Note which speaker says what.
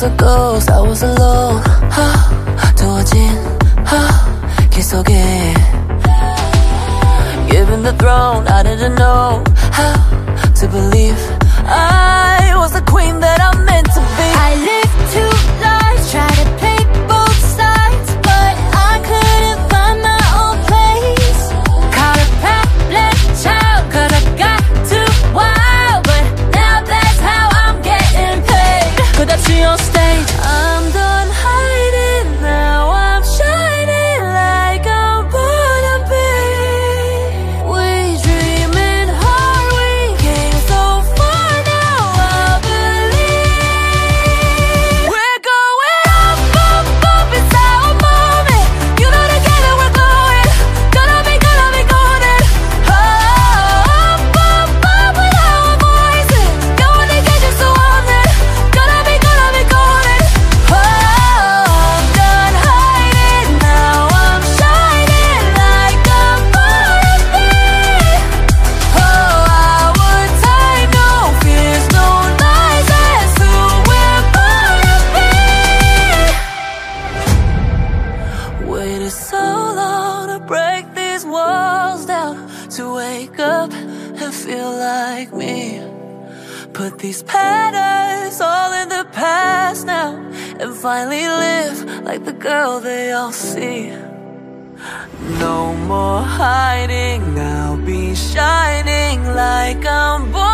Speaker 1: was a ghost, I was alone 하, 두어진 하, 기속에 Given the throne, I didn't know how to believe I was the queen that I break these walls down to wake up and feel like me. Put these patterns all in the past now and finally live like the girl they all see. No more hiding, I'll be shining like I'm born.